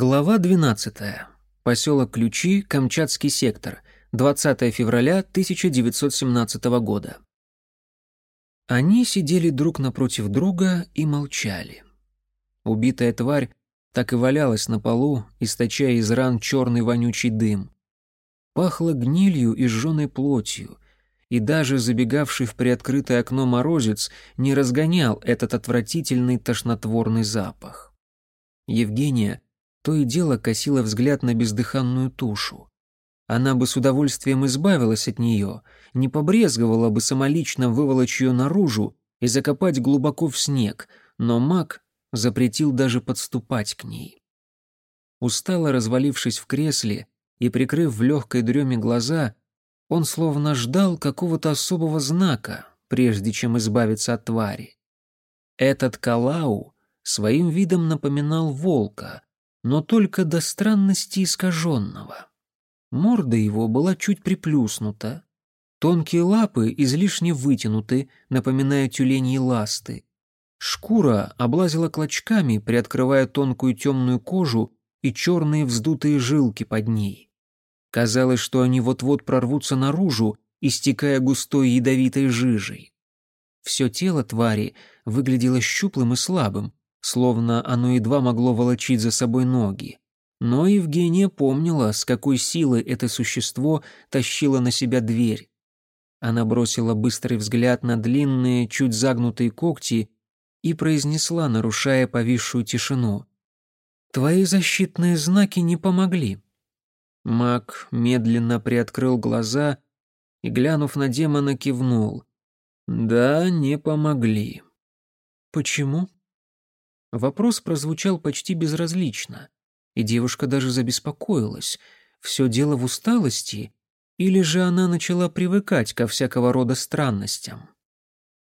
Глава 12. Поселок Ключи, Камчатский сектор. 20 февраля 1917 года. Они сидели друг напротив друга и молчали. Убитая тварь так и валялась на полу, источая из ран черный вонючий дым. Пахло гнилью и сжженной плотью, и даже забегавший в приоткрытое окно морозец не разгонял этот отвратительный тошнотворный запах. Евгения то и дело косила взгляд на бездыханную тушу. Она бы с удовольствием избавилась от нее, не побрезговала бы самолично выволочь ее наружу и закопать глубоко в снег, но маг запретил даже подступать к ней. Устало развалившись в кресле и прикрыв в легкой дреме глаза, он словно ждал какого-то особого знака, прежде чем избавиться от твари. Этот Калау своим видом напоминал волка, но только до странности искаженного. Морда его была чуть приплюснута, тонкие лапы излишне вытянуты, напоминая тюленьи ласты. Шкура облазила клочками, приоткрывая тонкую темную кожу и черные вздутые жилки под ней. Казалось, что они вот-вот прорвутся наружу, истекая густой ядовитой жижей. Все тело твари выглядело щуплым и слабым, словно оно едва могло волочить за собой ноги. Но Евгения помнила, с какой силой это существо тащило на себя дверь. Она бросила быстрый взгляд на длинные, чуть загнутые когти и произнесла, нарушая повисшую тишину. «Твои защитные знаки не помогли». Маг медленно приоткрыл глаза и, глянув на демона, кивнул. «Да, не помогли». «Почему?» Вопрос прозвучал почти безразлично и девушка даже забеспокоилась. Все дело в усталости, или же она начала привыкать ко всякого рода странностям?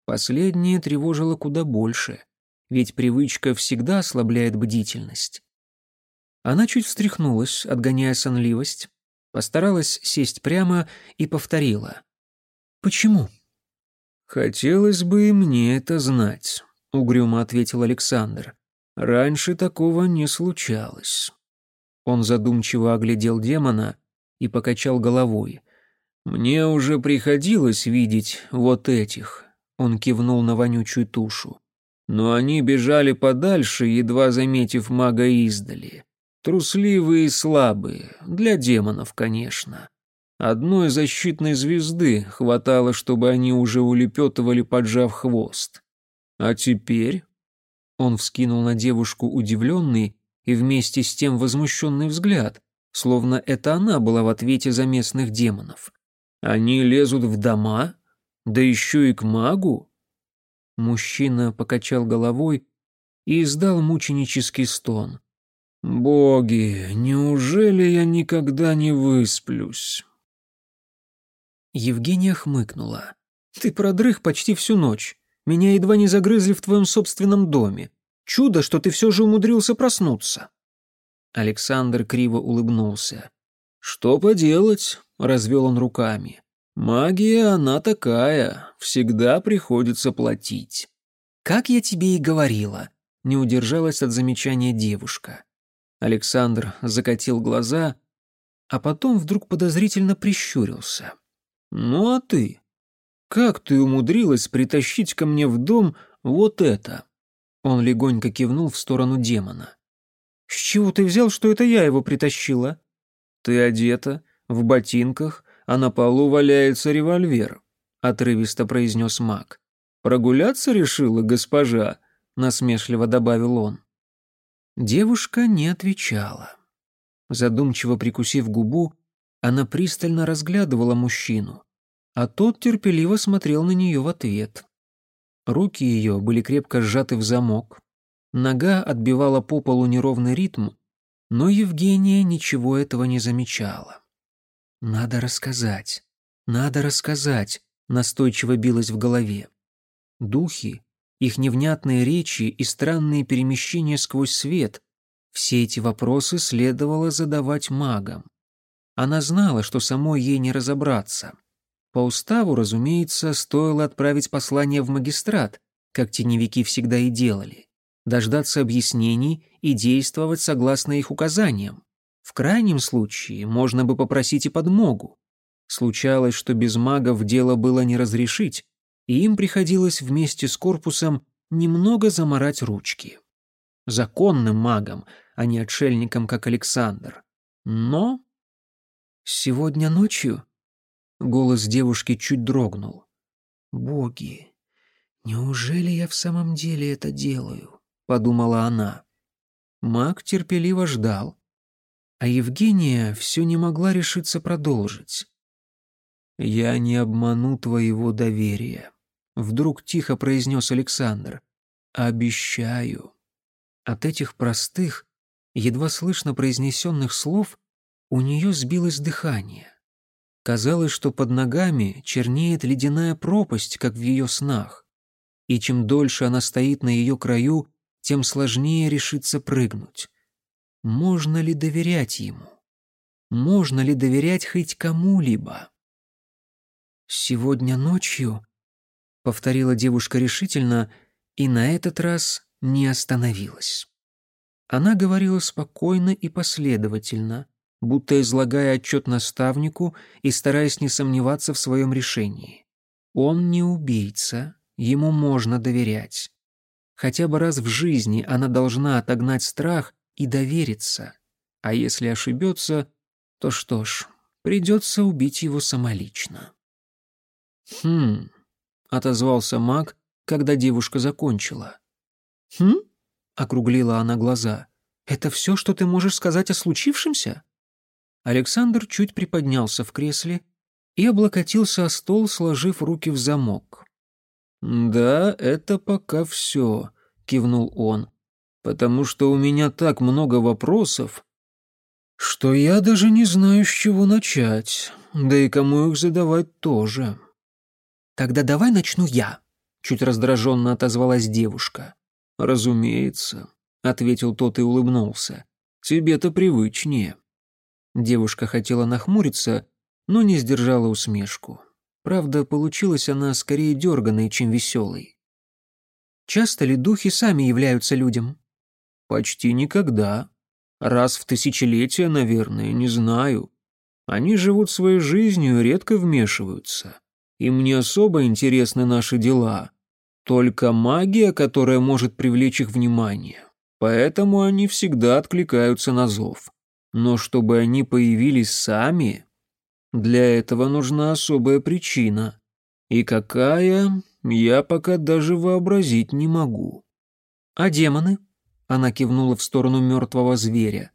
Последнее тревожило куда больше, ведь привычка всегда ослабляет бдительность. Она чуть встряхнулась, отгоняя сонливость, постаралась сесть прямо и повторила. «Почему?» «Хотелось бы и мне это знать», — угрюмо ответил Александр. Раньше такого не случалось. Он задумчиво оглядел демона и покачал головой. «Мне уже приходилось видеть вот этих», — он кивнул на вонючую тушу. «Но они бежали подальше, едва заметив мага издали. Трусливые и слабые, для демонов, конечно. Одной защитной звезды хватало, чтобы они уже улепетывали, поджав хвост. А теперь он вскинул на девушку удивленный и вместе с тем возмущенный взгляд, словно это она была в ответе за местных демонов. «Они лезут в дома? Да еще и к магу?» Мужчина покачал головой и издал мученический стон. «Боги, неужели я никогда не высплюсь?» Евгения хмыкнула. «Ты продрых почти всю ночь. Меня едва не загрызли в твоем собственном доме. Чудо, что ты все же умудрился проснуться». Александр криво улыбнулся. «Что поделать?» — развел он руками. «Магия она такая, всегда приходится платить». «Как я тебе и говорила», — не удержалась от замечания девушка. Александр закатил глаза, а потом вдруг подозрительно прищурился. «Ну а ты? «Как ты умудрилась притащить ко мне в дом вот это?» Он легонько кивнул в сторону демона. «С чего ты взял, что это я его притащила?» «Ты одета, в ботинках, а на полу валяется револьвер», — отрывисто произнес маг. «Прогуляться решила госпожа?» — насмешливо добавил он. Девушка не отвечала. Задумчиво прикусив губу, она пристально разглядывала мужчину а тот терпеливо смотрел на нее в ответ. Руки ее были крепко сжаты в замок, нога отбивала по полу неровный ритм, но Евгения ничего этого не замечала. «Надо рассказать, надо рассказать», — настойчиво билось в голове. Духи, их невнятные речи и странные перемещения сквозь свет — все эти вопросы следовало задавать магам. Она знала, что самой ей не разобраться — по уставу, разумеется, стоило отправить послание в магистрат, как теневики всегда и делали, дождаться объяснений и действовать согласно их указаниям. В крайнем случае можно бы попросить и подмогу. Случалось, что без магов дело было не разрешить, и им приходилось вместе с корпусом немного заморать ручки. Законным магом, а не отшельником, как Александр. Но... Сегодня ночью голос девушки чуть дрогнул. «Боги, неужели я в самом деле это делаю?» — подумала она. Маг терпеливо ждал, а Евгения все не могла решиться продолжить. «Я не обману твоего доверия», — вдруг тихо произнес Александр. «Обещаю». От этих простых, едва слышно произнесенных слов у нее сбилось дыхание. Казалось, что под ногами чернеет ледяная пропасть, как в ее снах. И чем дольше она стоит на ее краю, тем сложнее решиться прыгнуть. Можно ли доверять ему? Можно ли доверять хоть кому-либо? «Сегодня ночью», — повторила девушка решительно, и на этот раз не остановилась. Она говорила спокойно и последовательно, будто излагая отчет наставнику и стараясь не сомневаться в своем решении. Он не убийца, ему можно доверять. Хотя бы раз в жизни она должна отогнать страх и довериться. А если ошибется, то что ж, придется убить его самолично. «Хм», — отозвался маг, когда девушка закончила. «Хм?» — округлила она глаза. «Это все, что ты можешь сказать о случившемся?» Александр чуть приподнялся в кресле и облокотился о стол, сложив руки в замок. «Да, это пока все», — кивнул он, «потому что у меня так много вопросов, что я даже не знаю, с чего начать, да и кому их задавать тоже». «Тогда давай начну я», — чуть раздраженно отозвалась девушка. «Разумеется», — ответил тот и улыбнулся. «Тебе-то привычнее». Девушка хотела нахмуриться, но не сдержала усмешку. Правда, получилась она скорее дерганой, чем веселой. Часто ли духи сами являются людям? Почти никогда. Раз в тысячелетие, наверное, не знаю. Они живут своей жизнью и редко вмешиваются. Им не особо интересны наши дела. Только магия, которая может привлечь их внимание. Поэтому они всегда откликаются на зов. Но чтобы они появились сами, для этого нужна особая причина. И какая, я пока даже вообразить не могу. А демоны? Она кивнула в сторону мертвого зверя.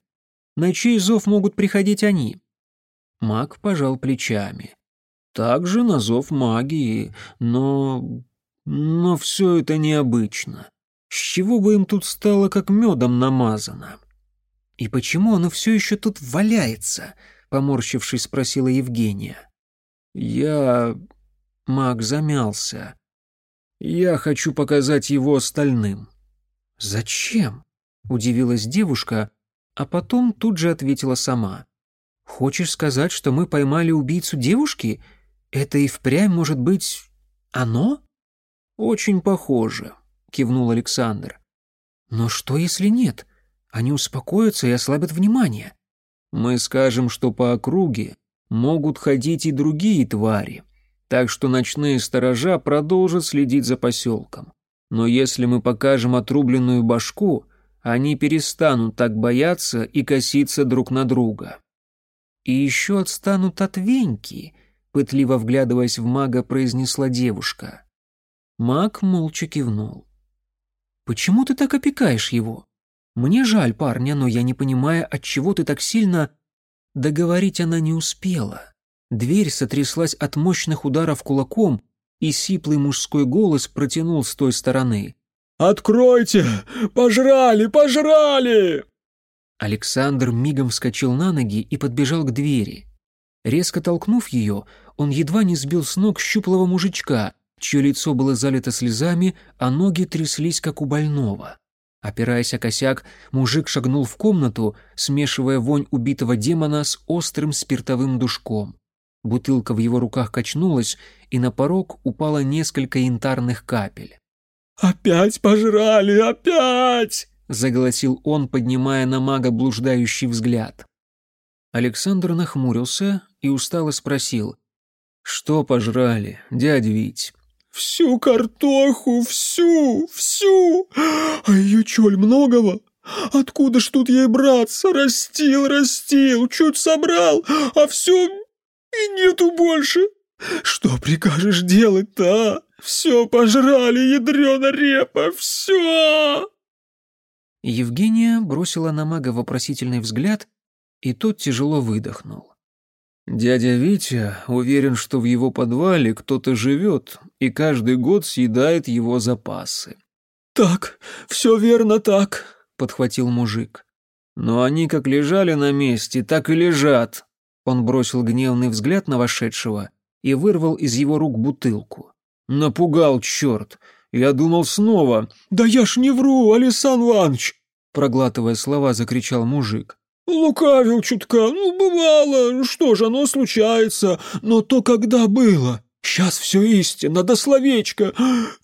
На чей зов могут приходить они? Маг пожал плечами. Также на зов магии, но... Но все это необычно. С чего бы им тут стало как медом намазано? «И почему оно все еще тут валяется?» — поморщившись, спросила Евгения. «Я...» — маг замялся. «Я хочу показать его остальным». «Зачем?» — удивилась девушка, а потом тут же ответила сама. «Хочешь сказать, что мы поймали убийцу девушки? Это и впрямь может быть... оно?» «Очень похоже», — кивнул Александр. «Но что, если нет?» Они успокоятся и ослабят внимание. Мы скажем, что по округе могут ходить и другие твари, так что ночные сторожа продолжат следить за поселком. Но если мы покажем отрубленную башку, они перестанут так бояться и коситься друг на друга. И еще отстанут от Веньки, пытливо вглядываясь в мага, произнесла девушка. Маг молча кивнул. «Почему ты так опекаешь его?» Мне жаль парня, но я не понимаю, от чего ты так сильно...» Договорить она не успела. Дверь сотряслась от мощных ударов кулаком, и сиплый мужской голос протянул с той стороны. «Откройте! Пожрали! Пожрали!» Александр мигом вскочил на ноги и подбежал к двери. Резко толкнув ее, он едва не сбил с ног щуплого мужичка, чье лицо было залито слезами, а ноги тряслись, как у больного. Опираясь о косяк, мужик шагнул в комнату, смешивая вонь убитого демона с острым спиртовым душком. Бутылка в его руках качнулась, и на порог упало несколько янтарных капель. «Опять пожрали, опять!» — заголосил он, поднимая на мага блуждающий взгляд. Александр нахмурился и устало спросил. «Что пожрали, дядя Вить?» «Всю картоху, всю, всю! А ее чоль многого? Откуда ж тут ей браться? Растил, растил, чуть собрал, а все и нету больше. Что прикажешь делать-то, а? Все пожрали, ядрена репа, все!» Евгения бросила на мага вопросительный взгляд, и тот тяжело выдохнул. Дядя Витя уверен, что в его подвале кто-то живет и каждый год съедает его запасы. «Так, все верно так», — подхватил мужик. «Но они как лежали на месте, так и лежат». Он бросил гневный взгляд на вошедшего и вырвал из его рук бутылку. «Напугал, черт! Я думал снова...» «Да я ж не вру, Алисан Иванович!» Проглатывая слова, закричал мужик. «Лукавил чутка, ну, бывало, что же, оно случается, но то когда было. Сейчас все истинно, до словечко.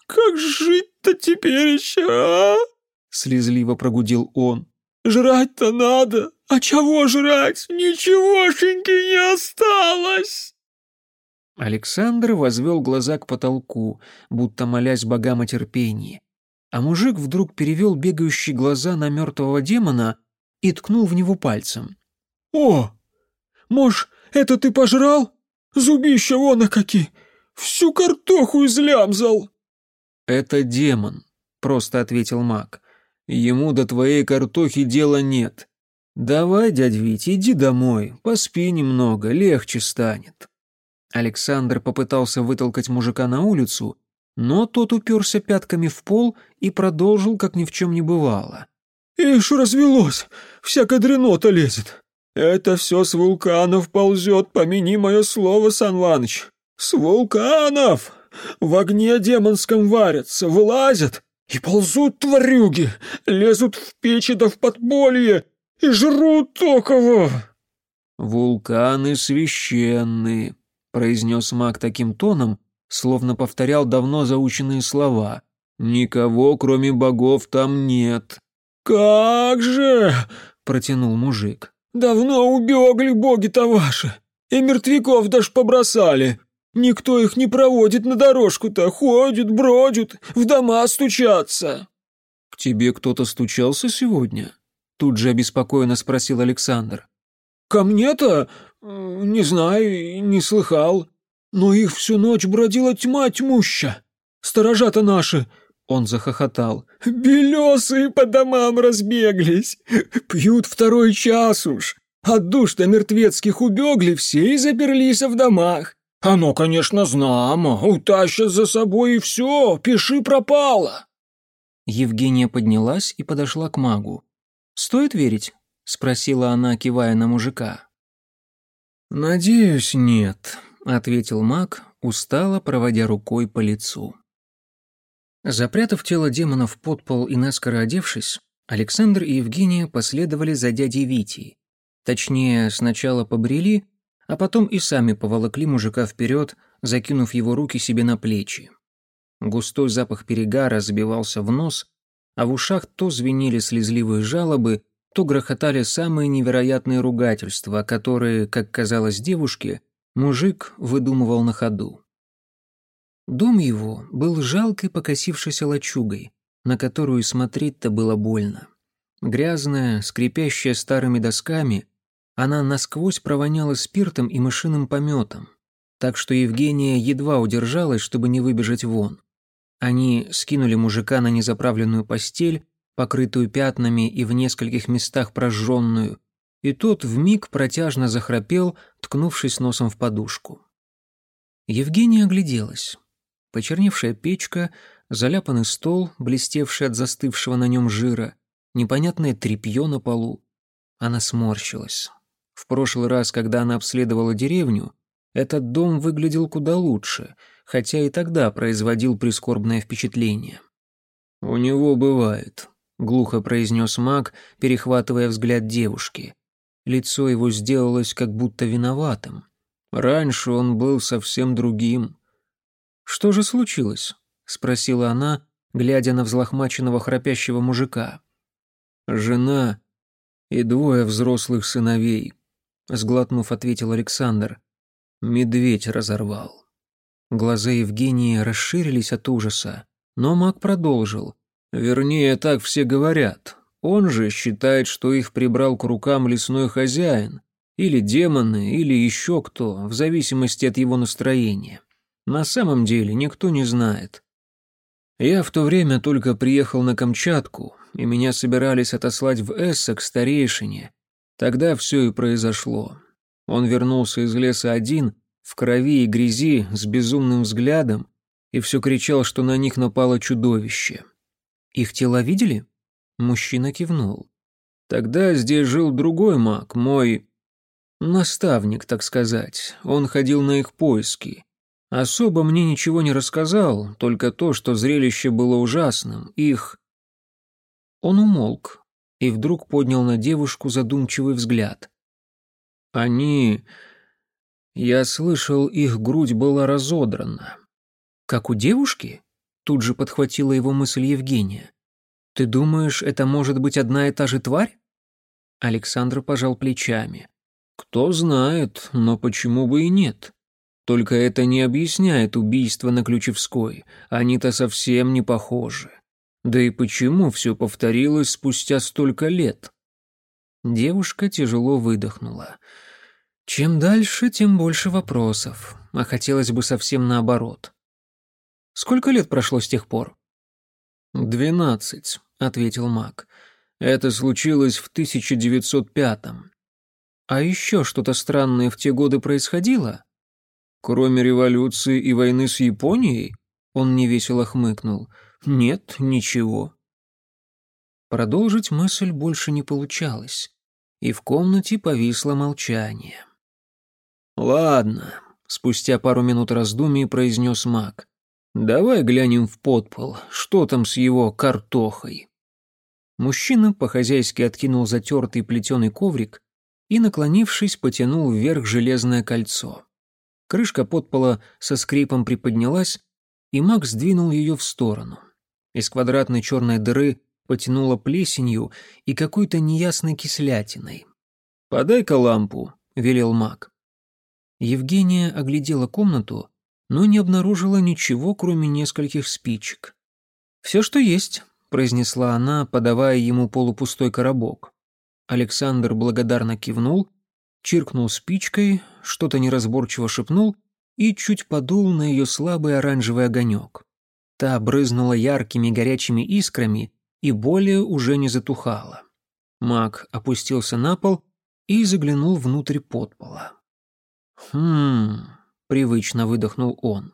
Как жить-то теперь еще, а?» Слезливо прогудел он. «Жрать-то надо, а чего жрать? Ничегошеньки не осталось!» Александр возвел глаза к потолку, будто молясь богам о терпении. А мужик вдруг перевел бегающие глаза на мертвого демона и ткнул в него пальцем. «О, мож, это ты пожрал? Зубища вон какие! Всю картоху излямзал!» «Это демон», — просто ответил маг. «Ему до твоей картохи дела нет. Давай, дядь Вить, иди домой, поспи немного, легче станет». Александр попытался вытолкать мужика на улицу, но тот уперся пятками в пол и продолжил, как ни в чем не бывало. «Ишь, развелось! Всякая дренота лезет! Это все с вулканов ползет, помяни мое слово, Санваныч! С вулканов! В огне демонском варятся, вылазят и ползут тварюги, лезут в печи да в подполье и жрут токово!» «Вулканы священные», — произнес маг таким тоном, словно повторял давно заученные слова. «Никого, кроме богов, там нет». «Как же!» — протянул мужик. «Давно убегли боги-то ваши, и мертвяков даже побросали. Никто их не проводит на дорожку-то, ходят, бродят, в дома стучатся». «К тебе кто-то стучался сегодня?» Тут же обеспокоенно спросил Александр. «Ко мне-то? Не знаю, не слыхал. Но их всю ночь бродила тьма тьмуща. Сторожа-то наши он захохотал. «Белесые по домам разбеглись! Пьют второй час уж! От душ-то мертвецких убегли все и заперлись в домах! Оно, конечно, знамо, утащат за собой и все, пиши пропало!» Евгения поднялась и подошла к магу. «Стоит верить?» — спросила она, кивая на мужика. «Надеюсь, нет», — ответил маг, устало проводя рукой по лицу. Запрятав тело демона в подпол и наскоро одевшись, Александр и Евгения последовали за дядей Витей. Точнее, сначала побрели, а потом и сами поволокли мужика вперед, закинув его руки себе на плечи. Густой запах перегара забивался в нос, а в ушах то звенели слезливые жалобы, то грохотали самые невероятные ругательства, которые, как казалось девушке, мужик выдумывал на ходу. Дом его был жалкой покосившейся лачугой, на которую смотреть-то было больно. Грязная, скрипящая старыми досками, она насквозь провоняла спиртом и мышиным пометом, так что Евгения едва удержалась, чтобы не выбежать вон. Они скинули мужика на незаправленную постель, покрытую пятнами и в нескольких местах прожженную, и тот вмиг протяжно захрапел, ткнувшись носом в подушку. Евгения огляделась. Почерневшая печка, заляпанный стол, блестевший от застывшего на нем жира, непонятное тряпье на полу. Она сморщилась. В прошлый раз, когда она обследовала деревню, этот дом выглядел куда лучше, хотя и тогда производил прискорбное впечатление. «У него бывает», — глухо произнес маг, перехватывая взгляд девушки. Лицо его сделалось как будто виноватым. Раньше он был совсем другим. «Что же случилось?» — спросила она, глядя на взлохмаченного храпящего мужика. жена и двое взрослых сыновей», — сглотнув, ответил Александр. «Медведь разорвал». Глаза Евгении расширились от ужаса, но маг продолжил. «Вернее, так все говорят. Он же считает, что их прибрал к рукам лесной хозяин, или демоны, или еще кто, в зависимости от его настроения. На самом деле никто не знает. Я в то время только приехал на Камчатку, и меня собирались отослать в Эссек старейшине. Тогда все и произошло. Он вернулся из леса один, в крови и грязи, с безумным взглядом, и все кричал, что на них напало чудовище. «Их тела видели?» Мужчина кивнул. «Тогда здесь жил другой маг, мой... наставник, так сказать. Он ходил на их поиски. Особо мне ничего не рассказал, только то, что зрелище было ужасным. Их...» Он умолк и вдруг поднял на девушку задумчивый взгляд. «Они...» Я слышал, их грудь была разодрана. «Как у девушки?» Тут же подхватила его мысль Евгения. «Ты думаешь, это может быть одна и та же тварь?» Александр пожал плечами. «Кто знает, но почему бы и нет? Только это не объясняет убийство на Ключевской, они-то совсем не похожи. Да и почему все повторилось спустя столько лет?» Девушка тяжело выдохнула. «Чем дальше, тем больше вопросов, а хотелось бы совсем наоборот. Сколько лет прошло с тех пор?» «Двенадцать», — ответил маг. «Это случилось в 1905-м». «А еще что-то странное в те годы происходило?» «Кроме революции и войны с Японией?» Он невесело хмыкнул. «Нет, ничего». Продолжить мысль больше не получалось, и в комнате повисло молчание. «Ладно», — спустя пару минут раздумий произнес маг. «Давай глянем в подпол, что там с его картохой». Мужчина по-хозяйски откинул затертый плетеный коврик и, наклонившись, потянул вверх железное кольцо. Крышка подпола со скрипом приподнялась, и маг сдвинул ее в сторону. Из квадратной черной дыры потянуло плесенью и какой-то неясной кислятиной. «Подай-ка лампу», — велел маг. Евгения оглядела комнату но не обнаружила ничего, кроме нескольких спичек. «Все, что есть», — произнесла она, подавая ему полупустой коробок. Александр благодарно кивнул, чиркнул спичкой, что-то неразборчиво шепнул и чуть подул на ее слабый оранжевый огонек. Та брызнула яркими горячими искрами и более уже не затухала. Маг опустился на пол и заглянул внутрь подпола. «Хм...» привычно выдохнул он.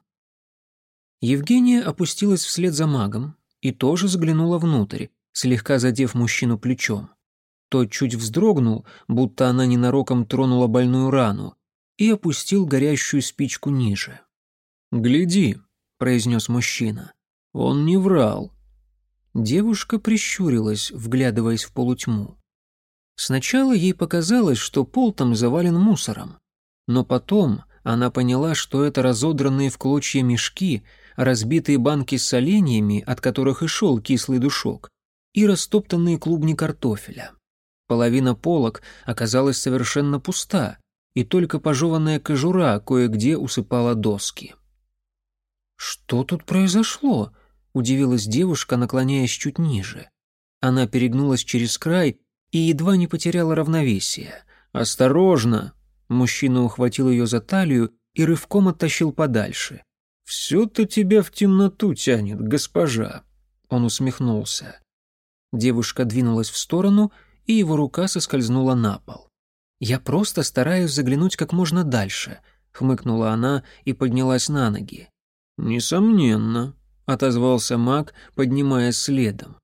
Евгения опустилась вслед за магом и тоже заглянула внутрь, слегка задев мужчину плечом. Тот чуть вздрогнул, будто она ненароком тронула больную рану, и опустил горящую спичку ниже. «Гляди», — произнес мужчина, — «он не врал». Девушка прищурилась, вглядываясь в полутьму. Сначала ей показалось, что пол там завален мусором, но потом она поняла, что это разодранные в клочья мешки, разбитые банки с соленьями, от которых и шел кислый душок, и растоптанные клубни картофеля. Половина полок оказалась совершенно пуста, и только пожеванная кожура кое-где усыпала доски. «Что тут произошло?» — удивилась девушка, наклоняясь чуть ниже. Она перегнулась через край и едва не потеряла равновесие. «Осторожно!» Мужчина ухватил ее за талию и рывком оттащил подальше. «Все-то тебя в темноту тянет, госпожа!» Он усмехнулся. Девушка двинулась в сторону, и его рука соскользнула на пол. «Я просто стараюсь заглянуть как можно дальше», — хмыкнула она и поднялась на ноги. «Несомненно», — отозвался маг, поднимаясь следом.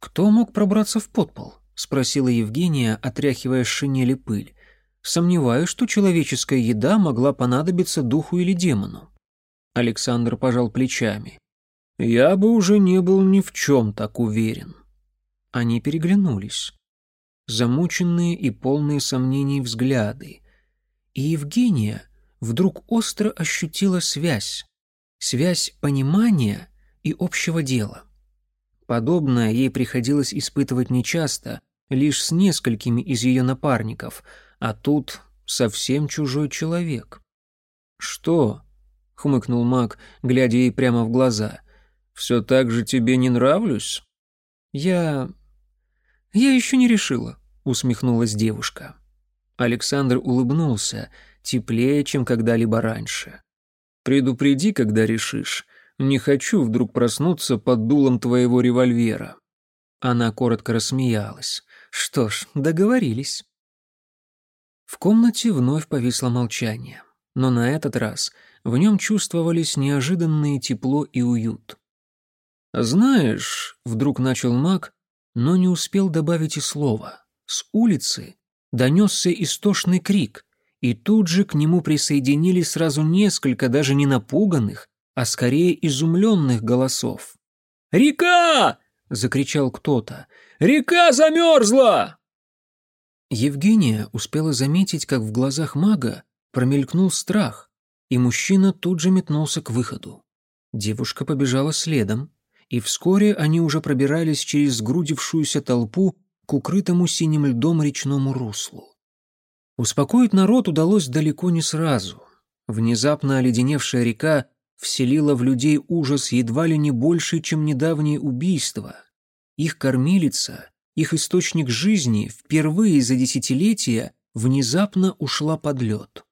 «Кто мог пробраться в подпол?» — спросила Евгения, отряхивая с шинели пыль. Сомневаюсь, что человеческая еда могла понадобиться духу или демону. Александр пожал плечами. Я бы уже не был ни в чем так уверен. Они переглянулись. Замученные и полные сомнений взгляды. И Евгения вдруг остро ощутила связь. Связь понимания и общего дела. Подобное ей приходилось испытывать нечасто, лишь с несколькими из ее напарников, а тут совсем чужой человек. «Что?» — хмыкнул маг, глядя ей прямо в глаза. «Все так же тебе не нравлюсь?» «Я... я еще не решила», — усмехнулась девушка. Александр улыбнулся, теплее, чем когда-либо раньше. «Предупреди, когда решишь. Не хочу вдруг проснуться под дулом твоего револьвера». Она коротко рассмеялась. «Что ж, договорились». В комнате вновь повисло молчание, но на этот раз в нем чувствовались неожиданное тепло и уют. «Знаешь», — вдруг начал маг, но не успел добавить и слова. С улицы донесся истошный крик, и тут же к нему присоединились сразу несколько даже не напуганных, а скорее изумленных голосов. «Река!» — закричал кто-то. «Река замерзла!» Евгения успела заметить, как в глазах мага промелькнул страх, и мужчина тут же метнулся к выходу. Девушка побежала следом, и вскоре они уже пробирались через сгрудившуюся толпу к укрытому синим льдом речному руслу. Успокоить народ удалось далеко не сразу. Внезапно оледеневшая река вселила в людей ужас едва ли не больше, чем недавние убийства. Их кормилица, их источник жизни впервые за десятилетия внезапно ушла под лед.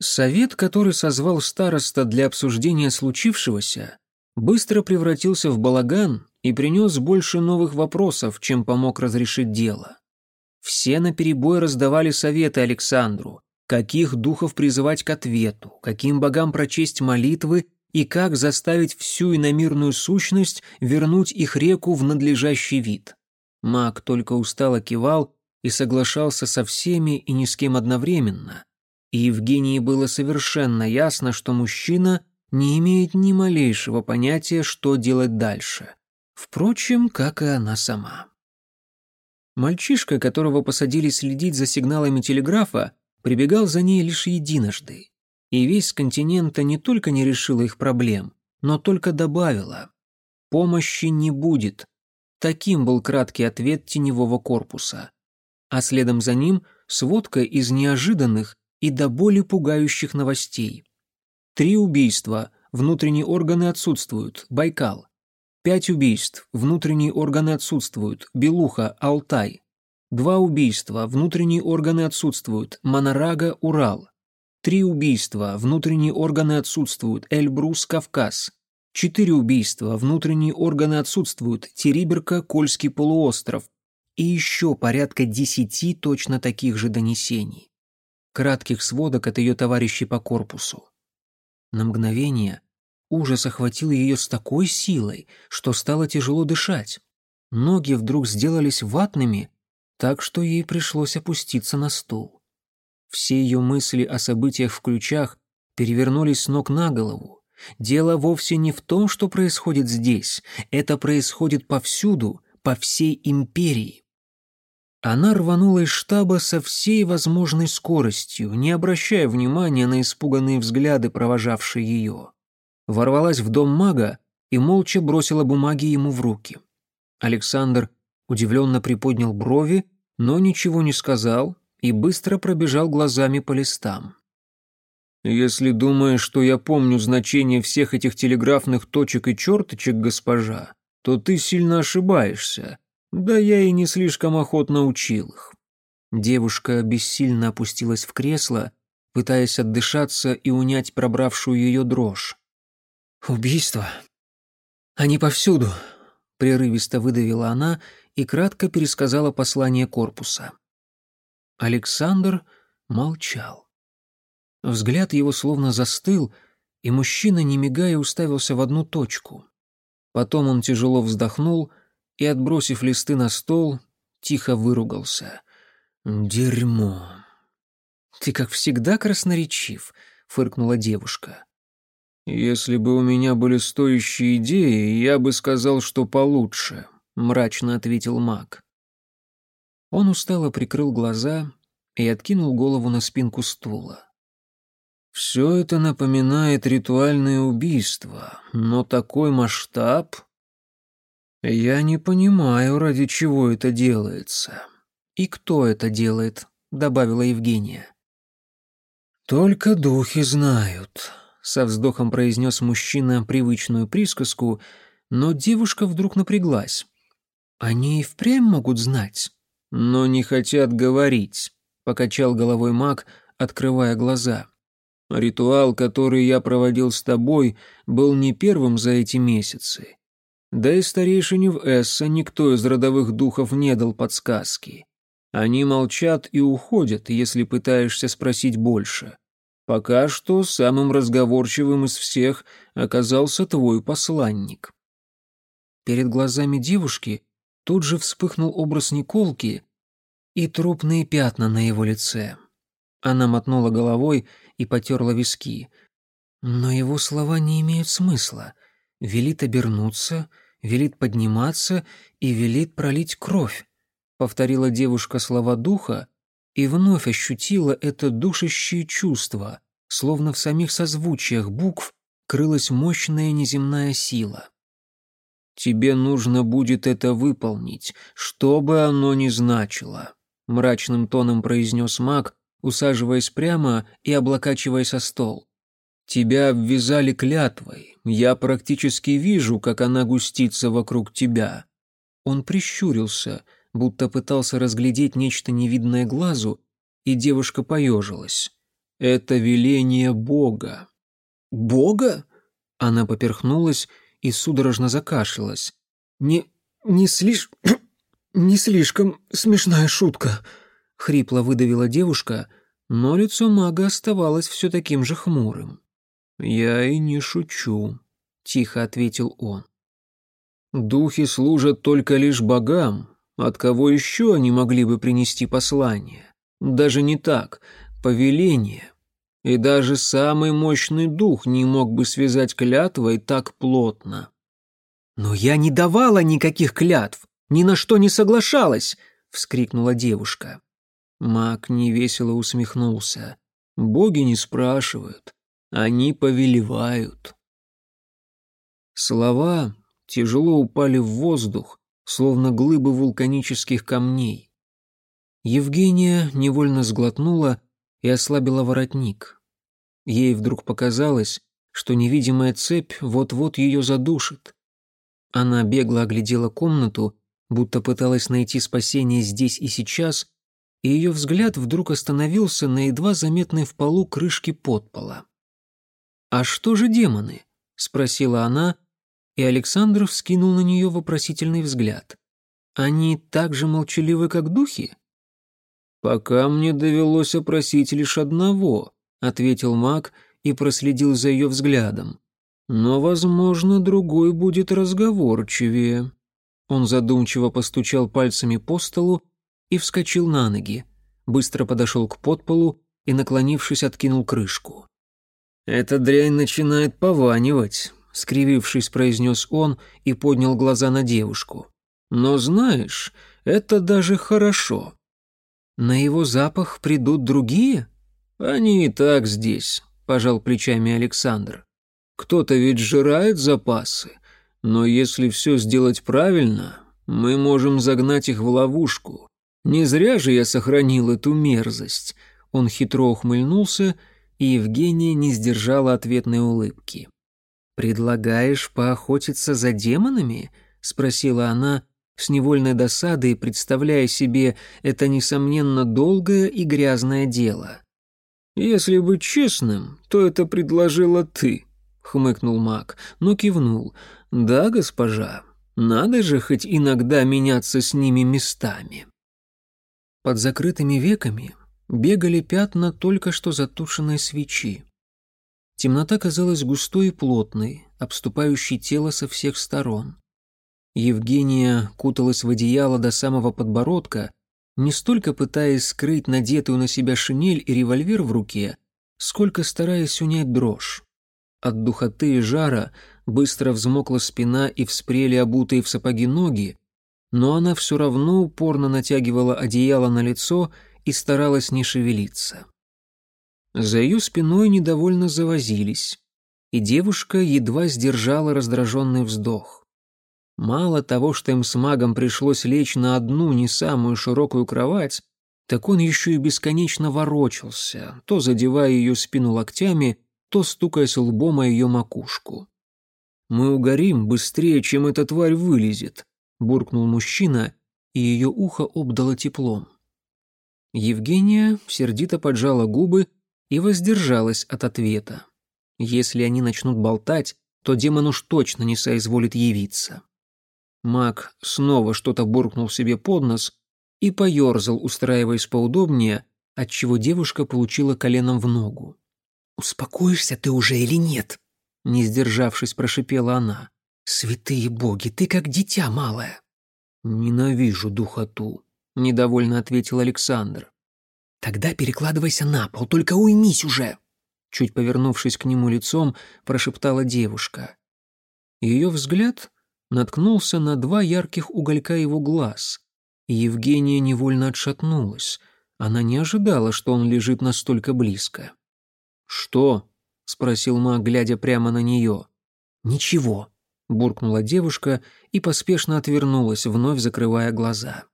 Совет, который созвал староста для обсуждения случившегося, быстро превратился в балаган и принес больше новых вопросов, чем помог разрешить дело. Все наперебой раздавали советы Александру, каких духов призывать к ответу, каким богам прочесть молитвы и как заставить всю иномирную сущность вернуть их реку в надлежащий вид. Маг только устало кивал и соглашался со всеми и ни с кем одновременно. И Евгении было совершенно ясно, что мужчина не имеет ни малейшего понятия, что делать дальше. Впрочем, как и она сама. Мальчишка, которого посадили следить за сигналами телеграфа, прибегал за ней лишь единожды. И весь континента не только не решила их проблем, но только добавила «помощи не будет». Таким был краткий ответ теневого корпуса. А следом за ним сводка из неожиданных и до боли пугающих новостей. Три убийства, внутренние органы отсутствуют, Байкал. Пять убийств, внутренние органы отсутствуют, Белуха, Алтай. Два убийства, внутренние органы отсутствуют, Монорага, Урал. Три убийства, внутренние органы отсутствуют, Эльбрус, Кавказ. Четыре убийства, внутренние органы отсутствуют, Териберка, Кольский полуостров. И еще порядка десяти точно таких же донесений. Кратких сводок от ее товарищей по корпусу. На мгновение ужас охватил ее с такой силой, что стало тяжело дышать. Ноги вдруг сделались ватными, так что ей пришлось опуститься на стул. Все ее мысли о событиях в ключах перевернулись с ног на голову. Дело вовсе не в том, что происходит здесь, это происходит повсюду, по всей империи. Она рванула из штаба со всей возможной скоростью, не обращая внимания на испуганные взгляды, провожавшие ее. Ворвалась в дом мага и молча бросила бумаги ему в руки. Александр удивленно приподнял брови, но ничего не сказал и быстро пробежал глазами по листам. «Если думаешь, что я помню значение всех этих телеграфных точек и черточек, госпожа, то ты сильно ошибаешься. Да я и не слишком охотно учил их». Девушка бессильно опустилась в кресло, пытаясь отдышаться и унять пробравшую ее дрожь. «Убийства? Они повсюду», — прерывисто выдавила она и кратко пересказала послание корпуса. Александр молчал. Взгляд его словно застыл, и мужчина, не мигая, уставился в одну точку. Потом он тяжело вздохнул и, отбросив листы на стол, тихо выругался. «Дерьмо!» «Ты, как всегда, красноречив», — фыркнула девушка. «Если бы у меня были стоящие идеи, я бы сказал, что получше», мрачно ответил маг. Он устало прикрыл глаза и откинул голову на спинку стула. Все это напоминает ритуальное убийство, но такой масштаб... «Я не понимаю, ради чего это делается. И кто это делает?» — добавила Евгения. «Только духи знают», — со вздохом произнес мужчина привычную присказку, но девушка вдруг напряглась. «Они и впрямь могут знать, но не хотят говорить», — покачал головой маг, открывая глаза. «Ритуал, который я проводил с тобой, был не первым за эти месяцы. Да и старейшине в Эсса никто из родовых духов не дал подсказки. Они молчат и уходят, если пытаешься спросить больше. Пока что самым разговорчивым из всех оказался твой посланник. Перед глазами девушки тут же вспыхнул образ Николки и трупные пятна на его лице. Она мотнула головой и потерла виски. Но его слова не имеют смысла. Велит обернуться, велит подниматься и велит пролить кровь повторила девушка слова духа и вновь ощутила это душащее чувство, словно в самих созвучиях букв крылась мощная неземная сила. «Тебе нужно будет это выполнить, что бы оно ни значило», — мрачным тоном произнес маг, усаживаясь прямо и облокачиваясь о стол. «Тебя обвязали клятвой, я практически вижу, как она густится вокруг тебя». Он прищурился — будто пытался разглядеть нечто невидное глазу, и девушка поежилась. «Это веление Бога». «Бога?» Она поперхнулась и судорожно закашлялась. «Не... не слишком... не слишком смешная шутка», — хрипло выдавила девушка, но лицо мага оставалось все таким же хмурым. «Я и не шучу», — тихо ответил он. «Духи служат только лишь богам, от кого еще они могли бы принести послание? Даже не так, повеление. И даже самый мощный дух не мог бы связать клятвой так плотно. «Но я не давала никаких клятв, ни на что не соглашалась!» — вскрикнула девушка. Маг невесело усмехнулся. «Боги не спрашивают, они повелевают». Слова тяжело упали в воздух, словно глыбы вулканических камней. Евгения невольно сглотнула и ослабила воротник. Ей вдруг показалось, что невидимая цепь вот-вот ее задушит. Она бегло оглядела комнату, будто пыталась найти спасение здесь и сейчас, и ее взгляд вдруг остановился на едва заметной в полу крышке подпола. «А что же демоны?» — спросила она, и Александр вскинул на нее вопросительный взгляд. «Они так же молчаливы, как духи?» «Пока мне довелось опросить лишь одного», — ответил маг и проследил за ее взглядом. «Но, возможно, другой будет разговорчивее». Он задумчиво постучал пальцами по столу и вскочил на ноги, быстро подошел к подполу и, наклонившись, откинул крышку. «Эта дрянь начинает пованивать скривившись, произнес он и поднял глаза на девушку. Но знаешь, это даже хорошо. На его запах придут другие? Они и так здесь, пожал плечами Александр. Кто-то ведь сжирает запасы, но если все сделать правильно, мы можем загнать их в ловушку. Не зря же я сохранил эту мерзость. Он хитро ухмыльнулся, и Евгения не сдержала ответной улыбки. «Предлагаешь поохотиться за демонами?» — спросила она с невольной досадой, представляя себе это, несомненно, долгое и грязное дело. «Если быть честным, то это предложила ты», — хмыкнул маг, но кивнул. «Да, госпожа, надо же хоть иногда меняться с ними местами». Под закрытыми веками бегали пятна только что затушенной свечи. Темнота казалась густой и плотной, обступающей тело со всех сторон. Евгения куталась в одеяло до самого подбородка, не столько пытаясь скрыть надетую на себя шинель и револьвер в руке, сколько стараясь унять дрожь. От духоты и жара быстро взмокла спина и вспрели обутые в сапоги ноги, но она все равно упорно натягивала одеяло на лицо и старалась не шевелиться. За ее спиной недовольно завозились, и девушка едва сдержала раздраженный вздох. Мало того, что им с магом пришлось лечь на одну не самую широкую кровать, так он еще и бесконечно ворочался, то задевая ее спину локтями, то стукаясь лбом о ее макушку. «Мы угорим быстрее, чем эта тварь вылезет», — буркнул мужчина, и ее ухо обдало теплом. Евгения сердито поджала губы и воздержалась от ответа. Если они начнут болтать, то демон уж точно не соизволит явиться. Маг снова что-то буркнул себе под нос и поерзал, устраиваясь поудобнее, отчего девушка получила коленом в ногу. «Успокоишься ты уже или нет?» Не сдержавшись, прошипела она. «Святые боги, ты как дитя малое!» «Ненавижу духоту», — недовольно ответил Александр. «Тогда перекладывайся на пол, только уймись уже!» Чуть повернувшись к нему лицом, прошептала девушка. Ее взгляд наткнулся на два ярких уголька его глаз, и Евгения невольно отшатнулась. Она не ожидала, что он лежит настолько близко. «Что?» — спросил маг, глядя прямо на нее. «Ничего», — буркнула девушка и поспешно отвернулась, вновь закрывая глаза.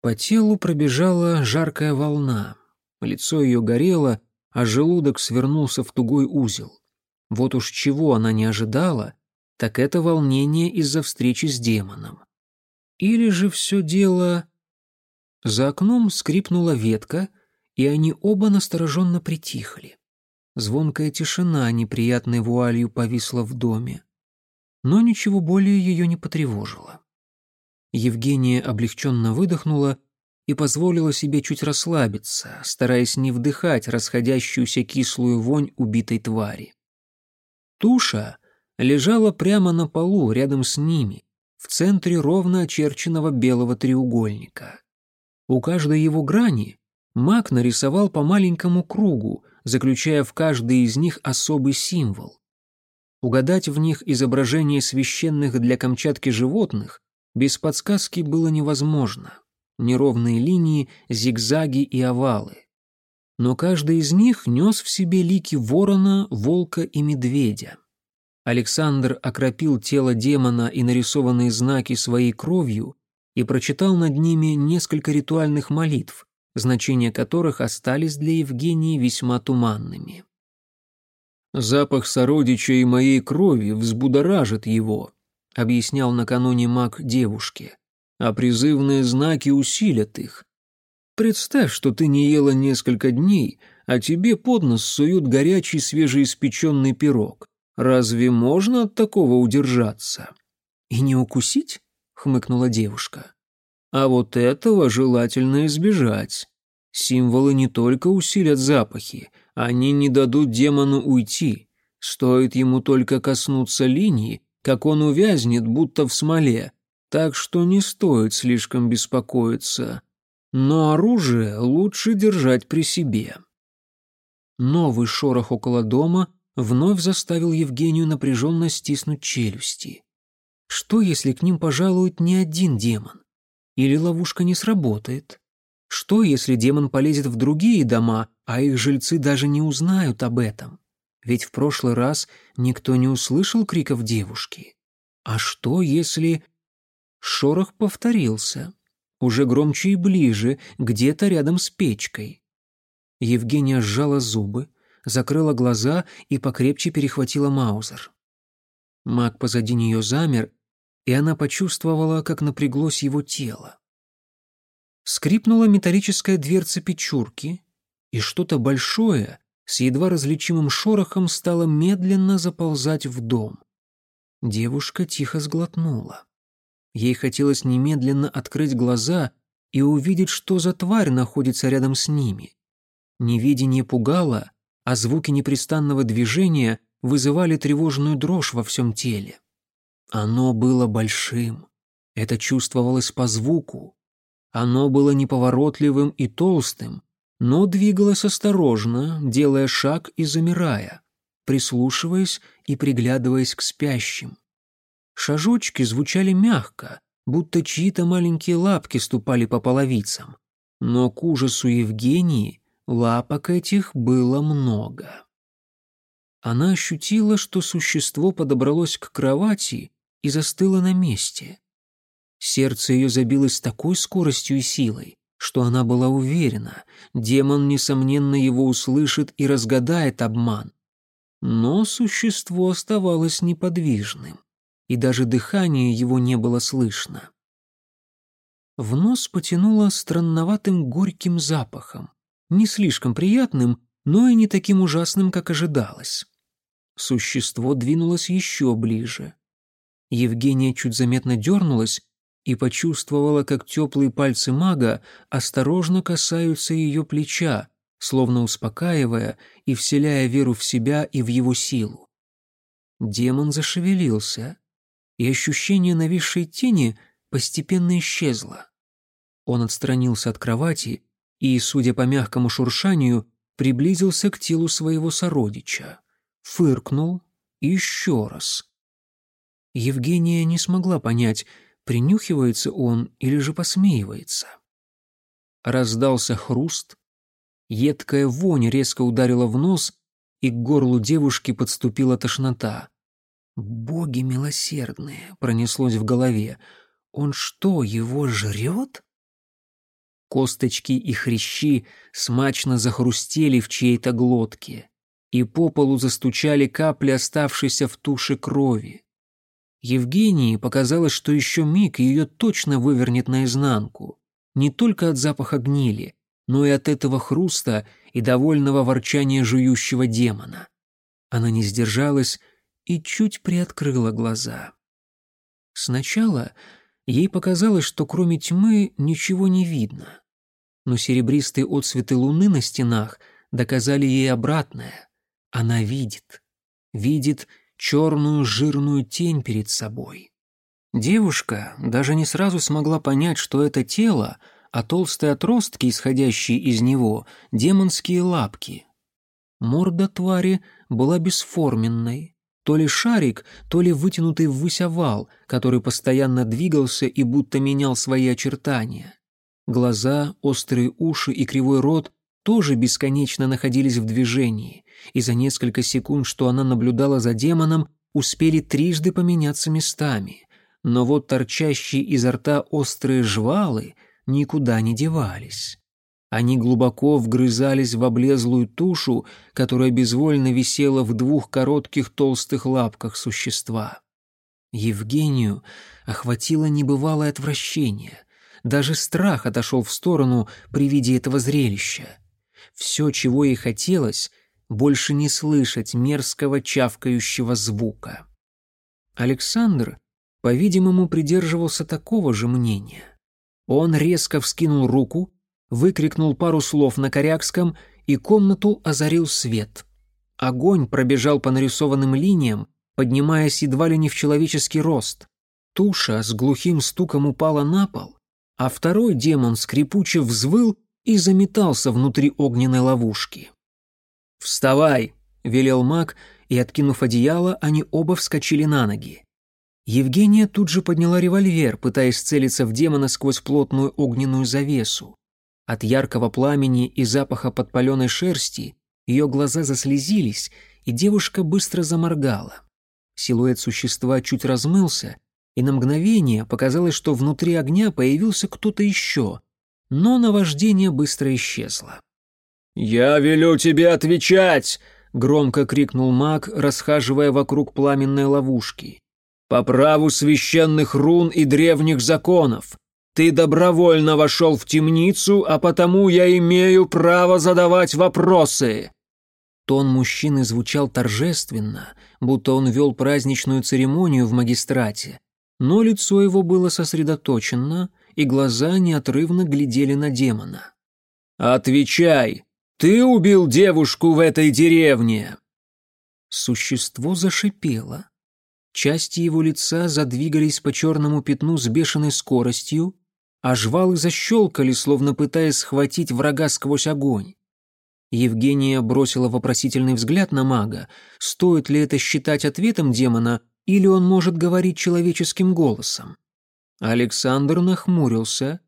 По телу пробежала жаркая волна. Лицо ее горело, а желудок свернулся в тугой узел. Вот уж чего она не ожидала, так это волнение из-за встречи с демоном. Или же все дело... За окном скрипнула ветка, и они оба настороженно притихли. Звонкая тишина неприятной вуалью повисла в доме. Но ничего более ее не потревожило. Евгения облегченно выдохнула и позволила себе чуть расслабиться, стараясь не вдыхать расходящуюся кислую вонь убитой твари. Туша лежала прямо на полу рядом с ними, в центре ровно очерченного белого треугольника. У каждой его грани маг нарисовал по маленькому кругу, заключая в каждый из них особый символ. Угадать в них изображение священных для Камчатки животных без подсказки было невозможно. Неровные линии, зигзаги и овалы. Но каждый из них нес в себе лики ворона, волка и медведя. Александр окропил тело демона и нарисованные знаки своей кровью и прочитал над ними несколько ритуальных молитв, значения которых остались для Евгении весьма туманными. «Запах сородича и моей крови взбудоражит его», — объяснял накануне маг девушке, «а призывные знаки усилят их. Представь, что ты не ела несколько дней, а тебе под нос суют горячий свежеиспеченный пирог. Разве можно от такого удержаться? И не укусить? хмыкнула девушка. А вот этого желательно избежать. Символы не только усилят запахи, они не дадут демону уйти. Стоит ему только коснуться линии, как он увязнет, будто в смоле, так что не стоит слишком беспокоиться. Но оружие лучше держать при себе. Новый шорох около дома вновь заставил Евгению напряженно стиснуть челюсти. Что, если к ним пожалует не один демон? Или ловушка не сработает? Что, если демон полезет в другие дома, а их жильцы даже не узнают об этом? Ведь в прошлый раз никто не услышал криков девушки. А что, если... Шорох повторился, уже громче и ближе, где-то рядом с печкой. Евгения сжала зубы, закрыла глаза и покрепче перехватила Маузер. Маг позади нее замер, и она почувствовала, как напряглось его тело. Скрипнула металлическая дверца печурки, и что-то большое с едва различимым шорохом стало медленно заползать в дом. Девушка тихо сглотнула. Ей хотелось немедленно открыть глаза и увидеть, что за тварь находится рядом с ними. Невидение пугало, а звуки непрестанного движения вызывали тревожную дрожь во всем теле. Оно было большим. Это чувствовалось по звуку. Оно было неповоротливым и толстым, но двигалось осторожно, делая шаг и замирая, прислушиваясь и приглядываясь к спящим. Шажочки звучали мягко, будто чьи-то маленькие лапки ступали по половицам. Но к ужасу Евгении Лапок этих было много. Она ощутила, что существо подобралось к кровати и застыла на месте. Сердце ее забилось с такой скоростью и силой, что она была уверена, демон, несомненно, его услышит и разгадает обман. Но существо оставалось неподвижным, и даже дыхание его не было слышно. В нос потянуло странноватым горьким запахом, не слишком приятным, но и не таким ужасным, как ожидалось. Существо двинулось еще ближе. Евгения чуть заметно дернулась и почувствовала, как теплые пальцы мага осторожно касаются ее плеча, словно успокаивая и вселяя веру в себя и в его силу. Демон зашевелился, и ощущение нависшей тени постепенно исчезло. Он отстранился от кровати и, судя по мягкому шуршанию, приблизился к телу своего сородича, фыркнул еще раз. Евгения не смогла понять, принюхивается он или же посмеивается. Раздался хруст, едкая вонь резко ударила в нос, и к горлу девушки подступила тошнота. «Боги милосердные!» — пронеслось в голове. «Он что, его жрет?» Косточки и хрящи смачно захрустели в чьей-то глотке, и по полу застучали капли оставшейся в туше крови. Евгении показалось, что еще миг ее точно вывернет наизнанку, не только от запаха гнили, но и от этого хруста и довольного ворчания жующего демона. Она не сдержалась и чуть приоткрыла глаза. Сначала ей показалось, что кроме тьмы ничего не видно, но серебристые отсветы луны на стенах доказали ей обратное. Она видит, видит черную жирную тень перед собой. Девушка даже не сразу смогла понять, что это тело, а толстые отростки, исходящие из него, демонские лапки. Морда твари была бесформенной, то ли шарик, то ли вытянутый ввысь овал, который постоянно двигался и будто менял свои очертания. Глаза, острые уши и кривой рот тоже бесконечно находились в движении, и за несколько секунд, что она наблюдала за демоном, успели трижды поменяться местами. Но вот торчащие изо рта острые жвалы никуда не девались. Они глубоко вгрызались в облезлую тушу, которая безвольно висела в двух коротких толстых лапках существа. Евгению охватило небывалое отвращение. Даже страх отошел в сторону при виде этого зрелища. Все, чего ей хотелось, больше не слышать мерзкого чавкающего звука. Александр, по-видимому, придерживался такого же мнения. Он резко вскинул руку, выкрикнул пару слов на корякском, и комнату озарил свет. Огонь пробежал по нарисованным линиям, поднимаясь едва ли не в человеческий рост. Туша с глухим стуком упала на пол, а второй демон скрипуче взвыл и заметался внутри огненной ловушки. «Вставай!» — велел маг, и, откинув одеяло, они оба вскочили на ноги. Евгения тут же подняла револьвер, пытаясь целиться в демона сквозь плотную огненную завесу. От яркого пламени и запаха подпаленной шерсти ее глаза заслезились, и девушка быстро заморгала. Силуэт существа чуть размылся, и на мгновение показалось, что внутри огня появился кто-то еще, но наваждение быстро исчезло. «Я велю тебе отвечать!» — громко крикнул маг, расхаживая вокруг пламенной ловушки. «По праву священных рун и древних законов. Ты добровольно вошел в темницу, а потому я имею право задавать вопросы!» Тон мужчины звучал торжественно, будто он вел праздничную церемонию в магистрате, но лицо его было сосредоточено, и глаза неотрывно глядели на демона. «Отвечай! Ты убил девушку в этой деревне!» Существо зашипело. Части его лица задвигались по черному пятну с бешеной скоростью, а жвалы защелкали, словно пытаясь схватить врага сквозь огонь. Евгения бросила вопросительный взгляд на мага, стоит ли это считать ответом демона, или он может говорить человеческим голосом. Александр нахмурился,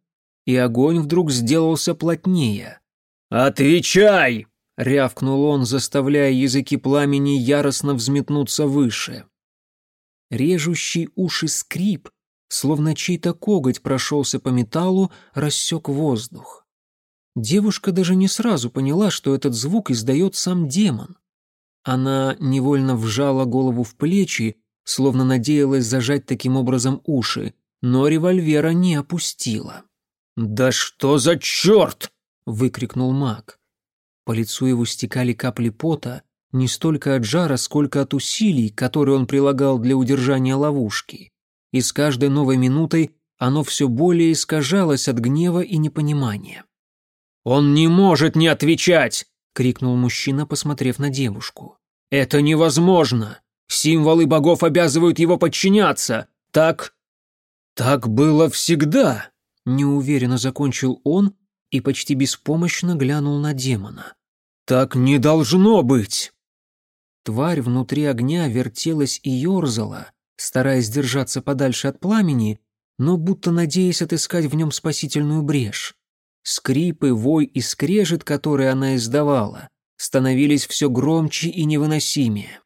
и огонь вдруг сделался плотнее. «Отвечай!» — рявкнул он, заставляя языки пламени яростно взметнуться выше. Режущий уши скрип, словно чей-то коготь прошелся по металлу, рассек воздух. Девушка даже не сразу поняла, что этот звук издает сам демон. Она невольно вжала голову в плечи, словно надеялась зажать таким образом уши, но револьвера не опустила. «Да что за черт!» — выкрикнул маг. По лицу его стекали капли пота, не столько от жара, сколько от усилий, которые он прилагал для удержания ловушки. И с каждой новой минутой оно все более искажалось от гнева и непонимания. «Он не может не отвечать!» — крикнул мужчина, посмотрев на девушку. «Это невозможно! Символы богов обязывают его подчиняться! Так... так было всегда!» Неуверенно закончил он и почти беспомощно глянул на демона. «Так не должно быть!» Тварь внутри огня вертелась и ерзала, стараясь держаться подальше от пламени, но будто надеясь отыскать в нем спасительную брешь. Скрипы, вой и скрежет, которые она издавала, становились все громче и невыносимее.